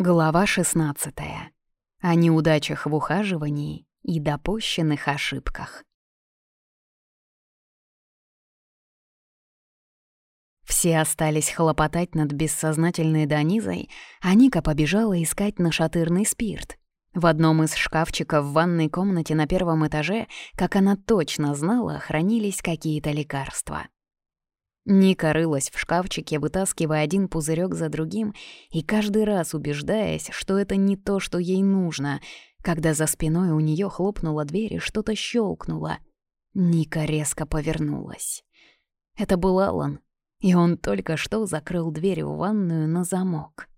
Глава 16. О неудачах в ухаживании и допущенных ошибках. Все остались хлопотать над бессознательной Данизой, а Ника побежала искать нашатырный спирт. В одном из шкафчиков в ванной комнате на первом этаже, как она точно знала, хранились какие-то лекарства. Ника рылась в шкафчике, вытаскивая один пузырек за другим и каждый раз убеждаясь, что это не то, что ей нужно, когда за спиной у нее хлопнула дверь и что-то щелкнуло. Ника резко повернулась. Это был Алан, и он только что закрыл дверь в ванную на замок.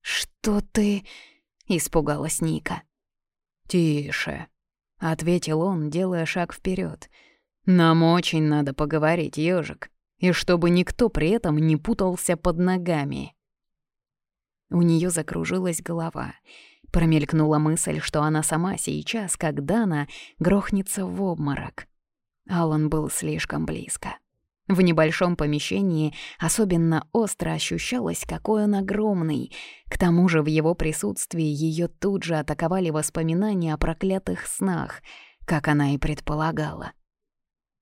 «Что ты...» — испугалась Ника. «Тише», — ответил он, делая шаг вперед. «Нам очень надо поговорить, ежик и чтобы никто при этом не путался под ногами. У нее закружилась голова. Промелькнула мысль, что она сама сейчас, когда она грохнется в обморок. Алан был слишком близко. В небольшом помещении особенно остро ощущалось, какой он огромный. К тому же в его присутствии ее тут же атаковали воспоминания о проклятых снах, как она и предполагала.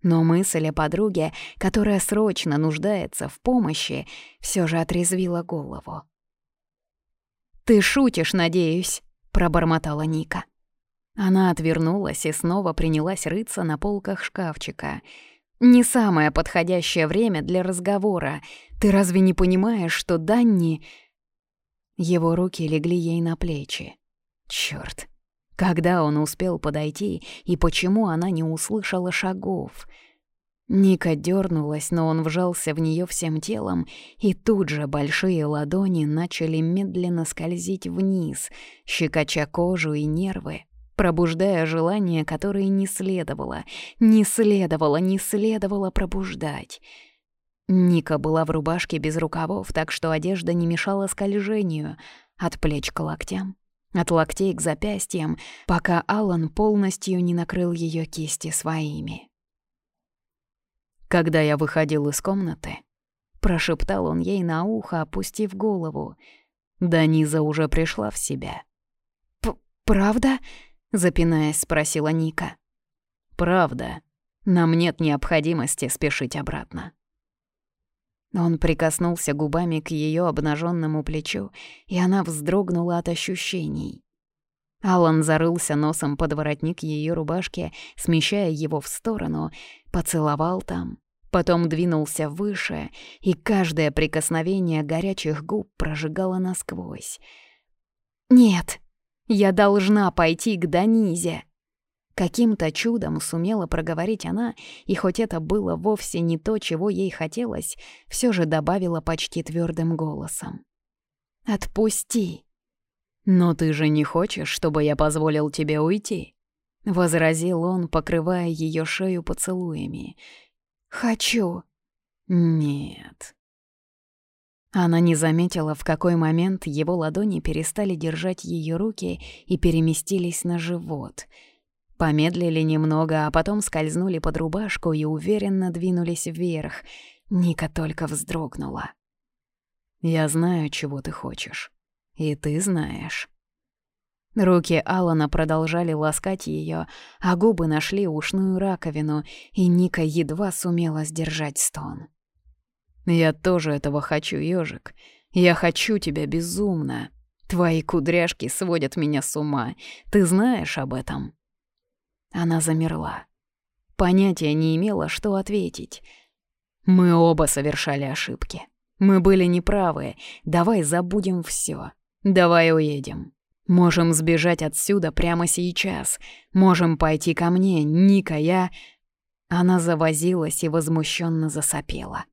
Но мысль о подруге, которая срочно нуждается в помощи, все же отрезвила голову. «Ты шутишь, надеюсь», — пробормотала Ника. Она отвернулась и снова принялась рыться на полках шкафчика. «Не самое подходящее время для разговора. Ты разве не понимаешь, что Данни...» Его руки легли ей на плечи. Чёрт, когда он успел подойти и почему она не услышала шагов? Ника дернулась, но он вжался в нее всем телом, и тут же большие ладони начали медленно скользить вниз, щекоча кожу и нервы, пробуждая желания, которые не следовало, не следовало, не следовало пробуждать. Ника была в рубашке без рукавов, так что одежда не мешала скольжению от плеч к локтям от локтей к запястьям, пока Алан полностью не накрыл ее кисти своими. Когда я выходил из комнаты, прошептал он ей на ухо, опустив голову. Даниза уже пришла в себя. «Правда?» — запинаясь, спросила Ника. «Правда. Нам нет необходимости спешить обратно». Он прикоснулся губами к ее обнаженному плечу, и она вздрогнула от ощущений. Алан зарылся носом под воротник ее рубашки, смещая его в сторону, поцеловал там, потом двинулся выше, и каждое прикосновение горячих губ прожигало насквозь. «Нет, я должна пойти к Данизе!» Каким-то чудом сумела проговорить она, и хоть это было вовсе не то, чего ей хотелось, все же добавила почти твердым голосом. «Отпусти!» «Но ты же не хочешь, чтобы я позволил тебе уйти?» — возразил он, покрывая ее шею поцелуями. «Хочу». «Нет». Она не заметила, в какой момент его ладони перестали держать ее руки и переместились на живот — Помедлили немного, а потом скользнули под рубашку и уверенно двинулись вверх. Ника только вздрогнула. «Я знаю, чего ты хочешь. И ты знаешь». Руки Алана продолжали ласкать ее, а губы нашли ушную раковину, и Ника едва сумела сдержать стон. «Я тоже этого хочу, ежик. Я хочу тебя безумно. Твои кудряшки сводят меня с ума. Ты знаешь об этом?» Она замерла. Понятия не имела, что ответить. «Мы оба совершали ошибки. Мы были неправы. Давай забудем все. Давай уедем. Можем сбежать отсюда прямо сейчас. Можем пойти ко мне, Ника, я...» Она завозилась и возмущенно засопела.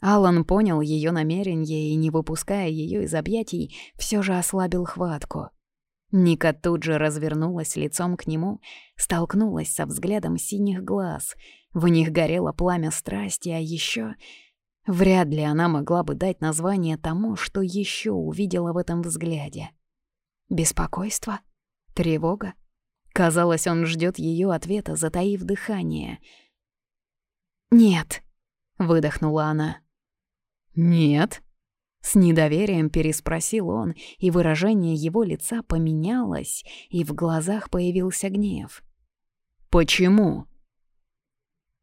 Алан понял ее намерение и, не выпуская ее из объятий, все же ослабил хватку. Ника тут же развернулась лицом к нему, столкнулась со взглядом синих глаз. В них горело пламя страсти, а еще Вряд ли она могла бы дать название тому, что еще увидела в этом взгляде. Беспокойство? Тревога? Казалось, он ждет ее ответа, затаив дыхание. «Нет», — выдохнула она. «Нет?» С недоверием переспросил он, и выражение его лица поменялось, и в глазах появился гнев. «Почему?»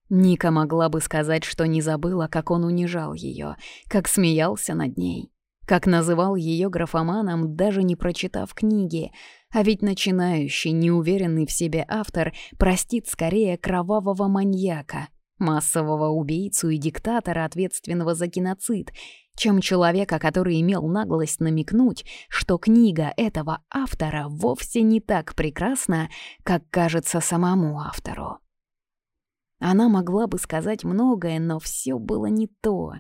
Ника могла бы сказать, что не забыла, как он унижал ее, как смеялся над ней, как называл ее графоманом, даже не прочитав книги, а ведь начинающий, неуверенный в себе автор простит скорее кровавого маньяка, массового убийцу и диктатора, ответственного за геноцид, чем человека, который имел наглость намекнуть, что книга этого автора вовсе не так прекрасна, как кажется самому автору. Она могла бы сказать многое, но все было не то.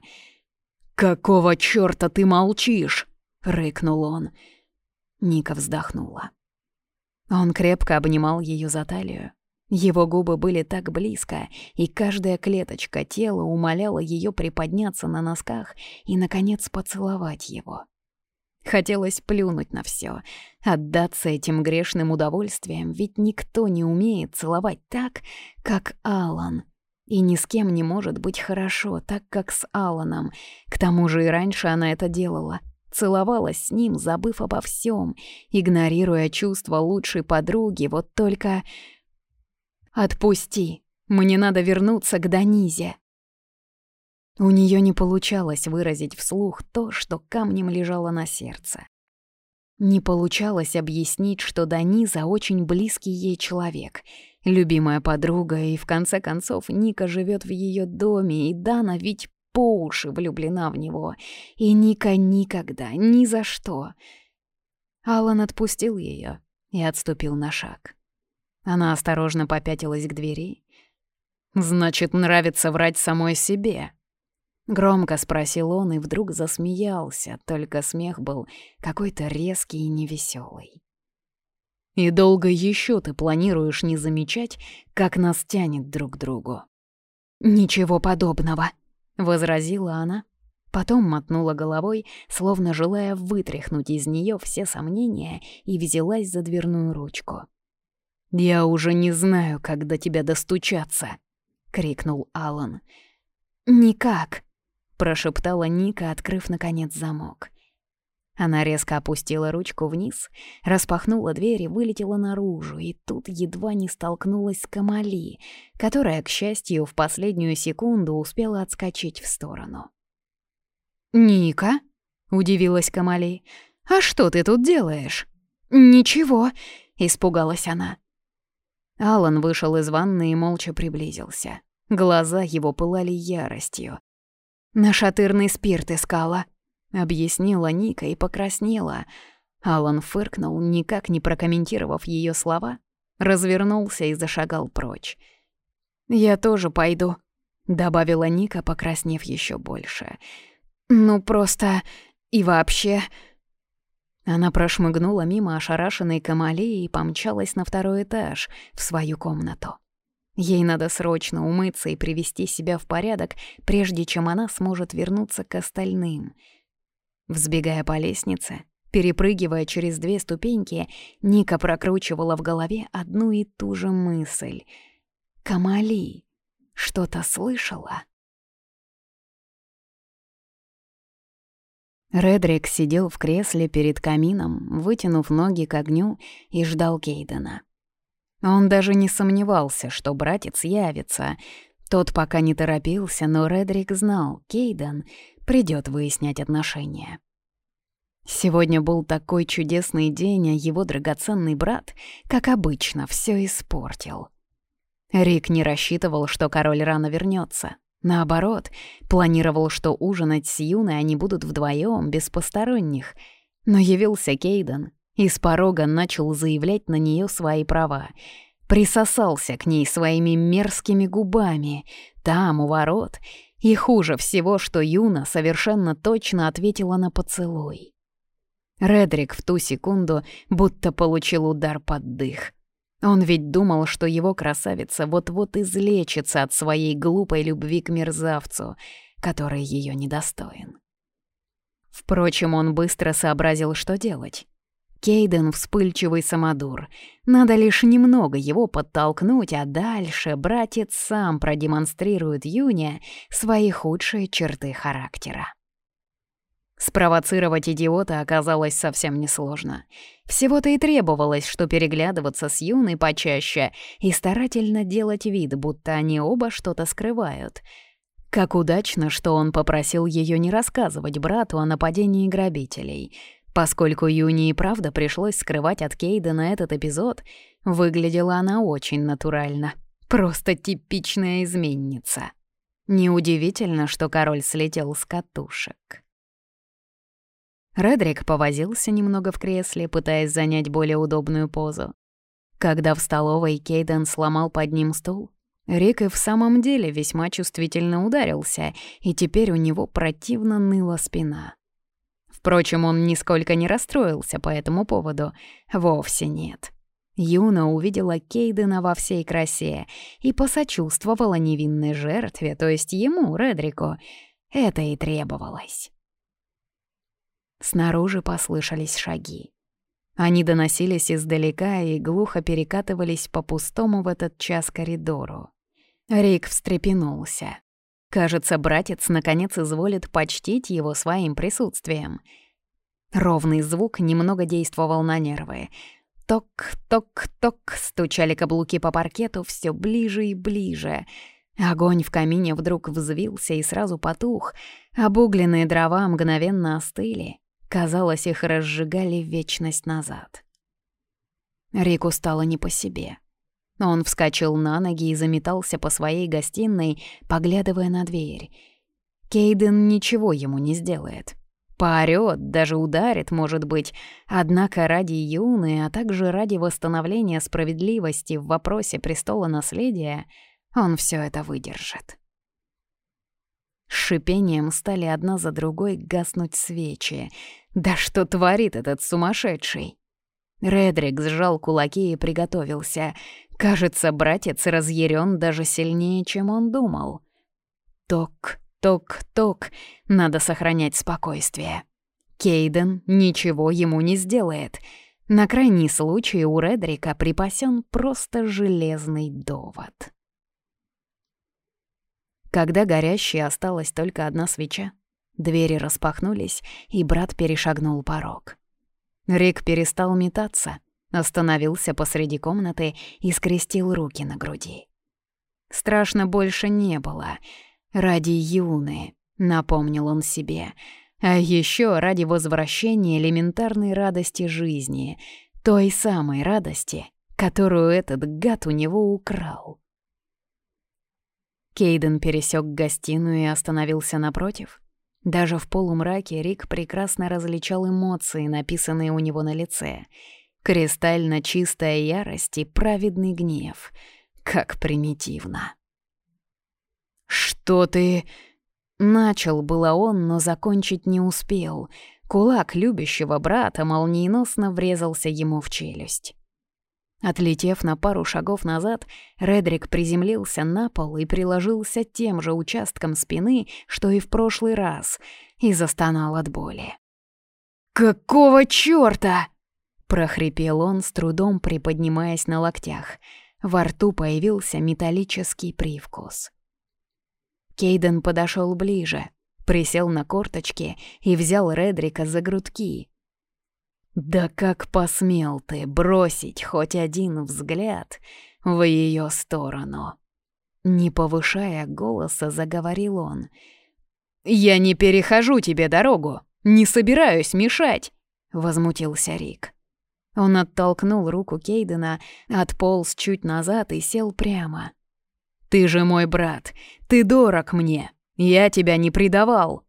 «Какого чёрта ты молчишь?» — рыкнул он. Ника вздохнула. Он крепко обнимал ее за талию. Его губы были так близко, и каждая клеточка тела умоляла ее приподняться на носках и, наконец, поцеловать его. Хотелось плюнуть на все, отдаться этим грешным удовольствиям, ведь никто не умеет целовать так, как Алан. И ни с кем не может быть хорошо, так как с Аланом. К тому же и раньше она это делала — целовалась с ним, забыв обо всем, игнорируя чувства лучшей подруги, вот только... «Отпусти, мне надо вернуться к Данизе». У нее не получалось выразить вслух то, что камнем лежало на сердце. Не получалось объяснить, что Даниза очень близкий ей человек, любимая подруга, и в конце концов Ника живет в ее доме, и Дана ведь по уши влюблена в него. И Ника никогда, ни за что. Алан отпустил ее и отступил на шаг. Она осторожно попятилась к двери. «Значит, нравится врать самой себе?» Громко спросил он и вдруг засмеялся, только смех был какой-то резкий и невеселый. «И долго еще ты планируешь не замечать, как нас тянет друг к другу?» «Ничего подобного», — возразила она. Потом мотнула головой, словно желая вытряхнуть из нее все сомнения, и взялась за дверную ручку. «Я уже не знаю, как до тебя достучаться», — крикнул Алан. «Никак», — прошептала Ника, открыв, наконец, замок. Она резко опустила ручку вниз, распахнула дверь и вылетела наружу, и тут едва не столкнулась с Камали, которая, к счастью, в последнюю секунду успела отскочить в сторону. «Ника?» — удивилась Камали. «А что ты тут делаешь?» «Ничего», — испугалась она. Алан вышел из ванны и молча приблизился. Глаза его пылали яростью. «Нашатырный спирт искала», объяснила Ника и покраснела. Алан фыркнул, никак не прокомментировав ее слова, развернулся и зашагал прочь. «Я тоже пойду», — добавила Ника, покраснев еще больше. «Ну просто... и вообще...» Она прошмыгнула мимо ошарашенной Камали и помчалась на второй этаж, в свою комнату. Ей надо срочно умыться и привести себя в порядок, прежде чем она сможет вернуться к остальным — Взбегая по лестнице, перепрыгивая через две ступеньки, Ника прокручивала в голове одну и ту же мысль. «Камали, что-то слышала?» Редрик сидел в кресле перед камином, вытянув ноги к огню и ждал Кейдена. Он даже не сомневался, что братец явится. Тот пока не торопился, но Редрик знал, Кейден придёт выяснять отношения. Сегодня был такой чудесный день, а его драгоценный брат, как обычно, всё испортил. Рик не рассчитывал, что король рано вернётся. Наоборот, планировал, что ужинать с Юной они будут вдвоём, без посторонних. Но явился Кейден и с порога начал заявлять на неё свои права. Присосался к ней своими мерзкими губами, там, у ворот, и хуже всего, что Юна совершенно точно ответила на поцелуй. Редрик в ту секунду будто получил удар под дых. Он ведь думал, что его красавица вот-вот излечится от своей глупой любви к мерзавцу, который ее недостоин. Впрочем, он быстро сообразил, что делать. Кейден — вспыльчивый самодур. Надо лишь немного его подтолкнуть, а дальше братец сам продемонстрирует Юне свои худшие черты характера. Спровоцировать идиота оказалось совсем несложно. Всего-то и требовалось, что переглядываться с юной почаще и старательно делать вид, будто они оба что-то скрывают. Как удачно, что он попросил ее не рассказывать брату о нападении грабителей. Поскольку Юни и правда пришлось скрывать от Кейдена этот эпизод, выглядела она очень натурально. Просто типичная изменница. Неудивительно, что король слетел с катушек. Редрик повозился немного в кресле, пытаясь занять более удобную позу. Когда в столовой Кейден сломал под ним стул, Рик и в самом деле весьма чувствительно ударился, и теперь у него противно ныла спина. Впрочем, он нисколько не расстроился по этому поводу. Вовсе нет. Юна увидела Кейдена во всей красе и посочувствовала невинной жертве, то есть ему, Редрику. Это и требовалось. Снаружи послышались шаги. Они доносились издалека и глухо перекатывались по пустому в этот час коридору. Рик встрепенулся. Кажется, братец наконец изволит почтить его своим присутствием. Ровный звук немного действовал на нервы. Ток-ток-ток стучали каблуки по паркету все ближе и ближе — Огонь в камине вдруг взвился и сразу потух. Обугленные дрова мгновенно остыли. Казалось, их разжигали вечность назад. Рику стало не по себе. Он вскочил на ноги и заметался по своей гостиной, поглядывая на дверь. Кейден ничего ему не сделает. Поорёт, даже ударит, может быть, однако ради Юны, а также ради восстановления справедливости в вопросе престола наследия он все это выдержит. Шипением стали одна за другой гаснуть свечи. Да что творит этот сумасшедший? Редрик сжал кулаки и приготовился. Кажется, братец разъярен даже сильнее, чем он думал. Ток, ток, ток. Надо сохранять спокойствие. Кейден ничего ему не сделает. На крайний случай у Редрика припасен просто железный довод. Когда горящей осталась только одна свеча, двери распахнулись, и брат перешагнул порог. Рик перестал метаться, остановился посреди комнаты и скрестил руки на груди. Страшно больше не было. Ради Юны, напомнил он себе, а еще ради возвращения элементарной радости жизни, той самой радости, которую этот гад у него украл. Кейден пересек гостиную и остановился напротив. Даже в полумраке Рик прекрасно различал эмоции, написанные у него на лице. Кристально чистая ярость и праведный гнев. Как примитивно. «Что ты...» Начал было он, но закончить не успел. Кулак любящего брата молниеносно врезался ему в челюсть. Отлетев на пару шагов назад, Редрик приземлился на пол и приложился тем же участком спины, что и в прошлый раз, и застонал от боли. «Какого чёрта?» — прохрипел он, с трудом приподнимаясь на локтях. Во рту появился металлический привкус. Кейден подошел ближе, присел на корточки и взял Редрика за грудки, да как посмел ты бросить хоть один взгляд в ее сторону? Не повышая голоса, заговорил он. «Я не перехожу тебе дорогу, не собираюсь мешать!» — возмутился Рик. Он оттолкнул руку Кейдена, отполз чуть назад и сел прямо. «Ты же мой брат, ты дорог мне, я тебя не предавал!»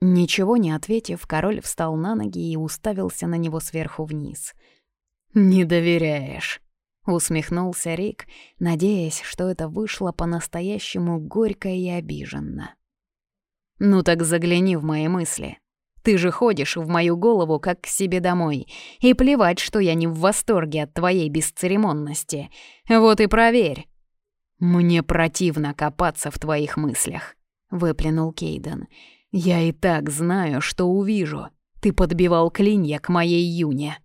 Ничего не ответив, король встал на ноги и уставился на него сверху вниз. «Не доверяешь», — усмехнулся Рик, надеясь, что это вышло по-настоящему горько и обиженно. «Ну так загляни в мои мысли. Ты же ходишь в мою голову как к себе домой, и плевать, что я не в восторге от твоей бесцеремонности. Вот и проверь». «Мне противно копаться в твоих мыслях», — выплюнул Кейден. «Я и так знаю, что увижу. Ты подбивал клинья к моей Юне».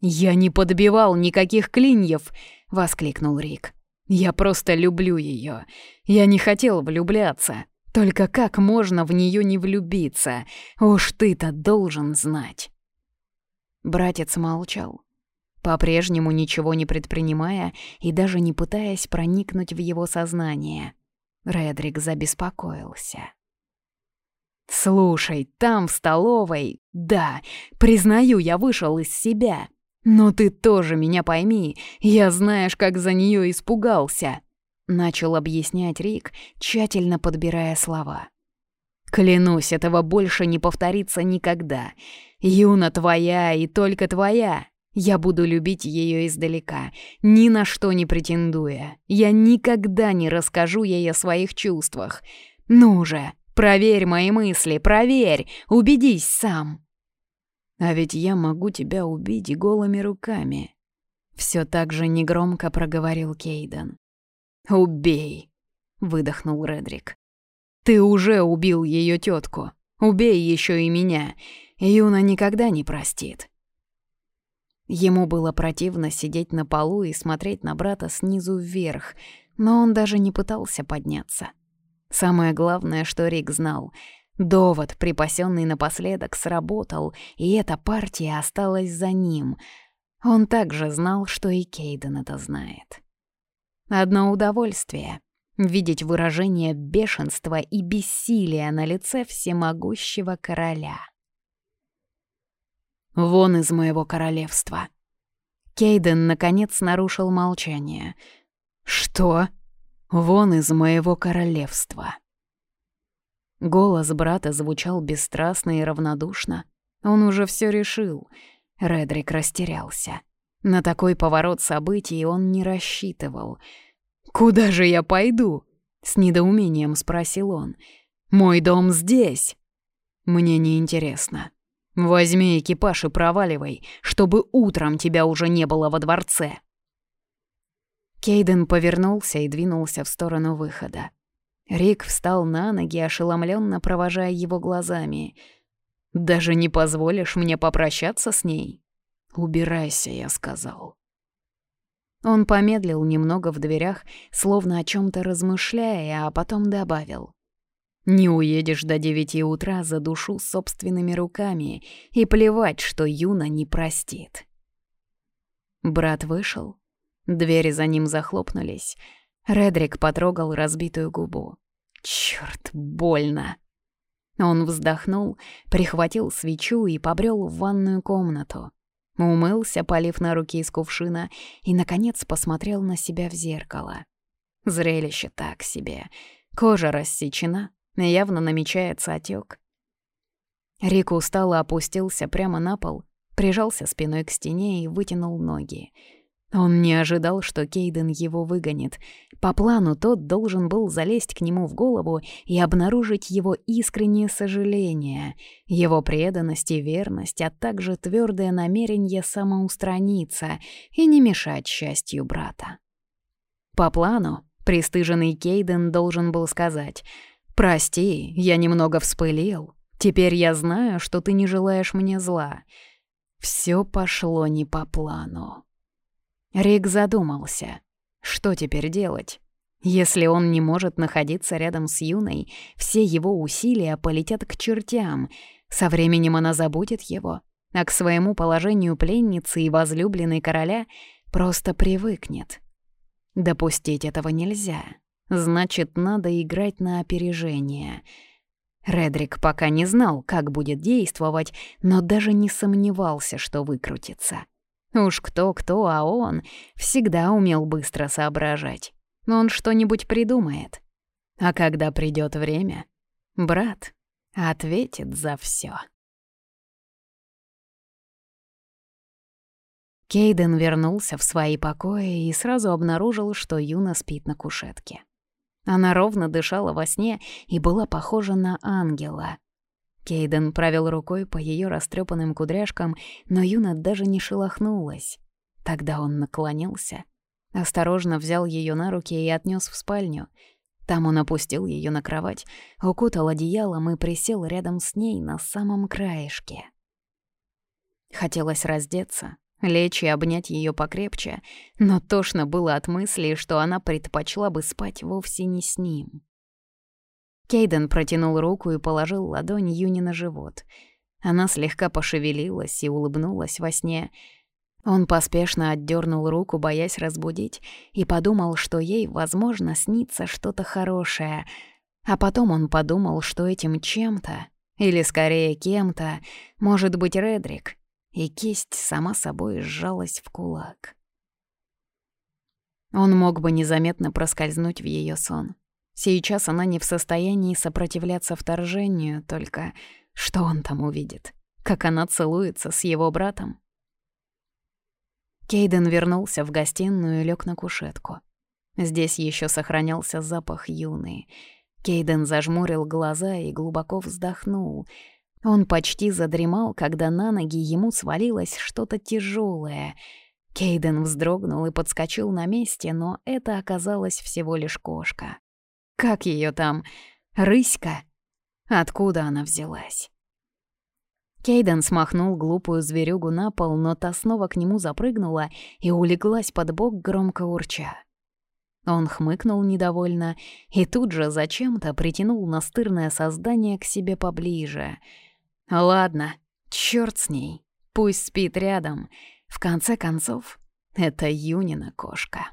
«Я не подбивал никаких клиньев!» — воскликнул Рик. «Я просто люблю ее. Я не хотел влюбляться. Только как можно в нее не влюбиться? Уж ты-то должен знать. Братец молчал, по-прежнему ничего не предпринимая и даже не пытаясь проникнуть в его сознание. Редрик забеспокоился. «Слушай, там, в столовой, да, признаю, я вышел из себя. Но ты тоже меня пойми, я знаешь, как за нее испугался», — начал объяснять Рик, тщательно подбирая слова. «Клянусь, этого больше не повторится никогда. Юна твоя и только твоя. Я буду любить ее издалека, ни на что не претендуя. Я никогда не расскажу ей о своих чувствах. Ну же, Проверь мои мысли, проверь, убедись сам. А ведь я могу тебя убить голыми руками. Все так же негромко проговорил Кейден. Убей, выдохнул Редрик. Ты уже убил ее тетку. Убей еще и меня. Юна никогда не простит. Ему было противно сидеть на полу и смотреть на брата снизу вверх, но он даже не пытался подняться. Самое главное, что Рик знал — Довод, припасенный напоследок, сработал, и эта партия осталась за ним. Он также знал, что и Кейден это знает. Одно удовольствие — видеть выражение бешенства и бессилия на лице всемогущего короля. «Вон из моего королевства!» Кейден, наконец, нарушил молчание. «Что?» Вон из моего королевства». Голос брата звучал бесстрастно и равнодушно. Он уже все решил. Редрик растерялся. На такой поворот событий он не рассчитывал. «Куда же я пойду?» — с недоумением спросил он. «Мой дом здесь». «Мне не интересно. Возьми экипаж и проваливай, чтобы утром тебя уже не было во дворце». Кейден повернулся и двинулся в сторону выхода. Рик встал на ноги, ошеломленно провожая его глазами. «Даже не позволишь мне попрощаться с ней?» «Убирайся», — я сказал. Он помедлил немного в дверях, словно о чем то размышляя, а потом добавил. «Не уедешь до девяти утра за душу собственными руками, и плевать, что Юна не простит». Брат вышел, Двери за ним захлопнулись. Редрик потрогал разбитую губу. Чёрт, больно. Он вздохнул, прихватил свечу и побрел в ванную комнату. Умылся, полив на руки из кувшина, и, наконец, посмотрел на себя в зеркало. Зрелище так себе. Кожа рассечена, явно намечается отек. Рик устало опустился прямо на пол, прижался спиной к стене и вытянул ноги. Он не ожидал, что Кейден его выгонит. По плану тот должен был залезть к нему в голову и обнаружить его искреннее сожаление, его преданность и верность, а также твердое намерение самоустраниться и не мешать счастью брата. По плану пристыженный Кейден должен был сказать «Прости, я немного вспылил. Теперь я знаю, что ты не желаешь мне зла». Все пошло не по плану. Рик задумался. Что теперь делать? Если он не может находиться рядом с Юной, все его усилия полетят к чертям. Со временем она забудет его, а к своему положению пленницы и возлюбленной короля просто привыкнет. Допустить этого нельзя. Значит, надо играть на опережение. Редрик пока не знал, как будет действовать, но даже не сомневался, что выкрутится. Уж кто-кто, а он всегда умел быстро соображать. Он что-нибудь придумает. А когда придет время, брат ответит за все. Кейден вернулся в свои покои и сразу обнаружил, что Юна спит на кушетке. Она ровно дышала во сне и была похожа на ангела — Кейден провел рукой по ее растрепанным кудряшкам, но Юна даже не шелохнулась. Тогда он наклонился, осторожно взял ее на руки и отнес в спальню. Там он опустил ее на кровать, укутал одеялом и присел рядом с ней на самом краешке. Хотелось раздеться, лечь и обнять ее покрепче, но тошно было от мысли, что она предпочла бы спать вовсе не с ним. Кейден протянул руку и положил ладонь Юни на живот. Она слегка пошевелилась и улыбнулась во сне. Он поспешно отдернул руку, боясь разбудить, и подумал, что ей, возможно, снится что-то хорошее. А потом он подумал, что этим чем-то, или скорее кем-то, может быть Редрик, и кисть сама собой сжалась в кулак. Он мог бы незаметно проскользнуть в ее сон. Сейчас она не в состоянии сопротивляться вторжению, только что он там увидит? Как она целуется с его братом? Кейден вернулся в гостиную и лег на кушетку. Здесь еще сохранялся запах юны. Кейден зажмурил глаза и глубоко вздохнул. Он почти задремал, когда на ноги ему свалилось что-то тяжелое. Кейден вздрогнул и подскочил на месте, но это оказалось всего лишь кошка. Как ее там? Рыська? Откуда она взялась? Кейден смахнул глупую зверюгу на пол, но та снова к нему запрыгнула и улеглась под бок, громко урча. Он хмыкнул недовольно и тут же зачем-то притянул настырное создание к себе поближе. «Ладно, чёрт с ней, пусть спит рядом. В конце концов, это Юнина кошка».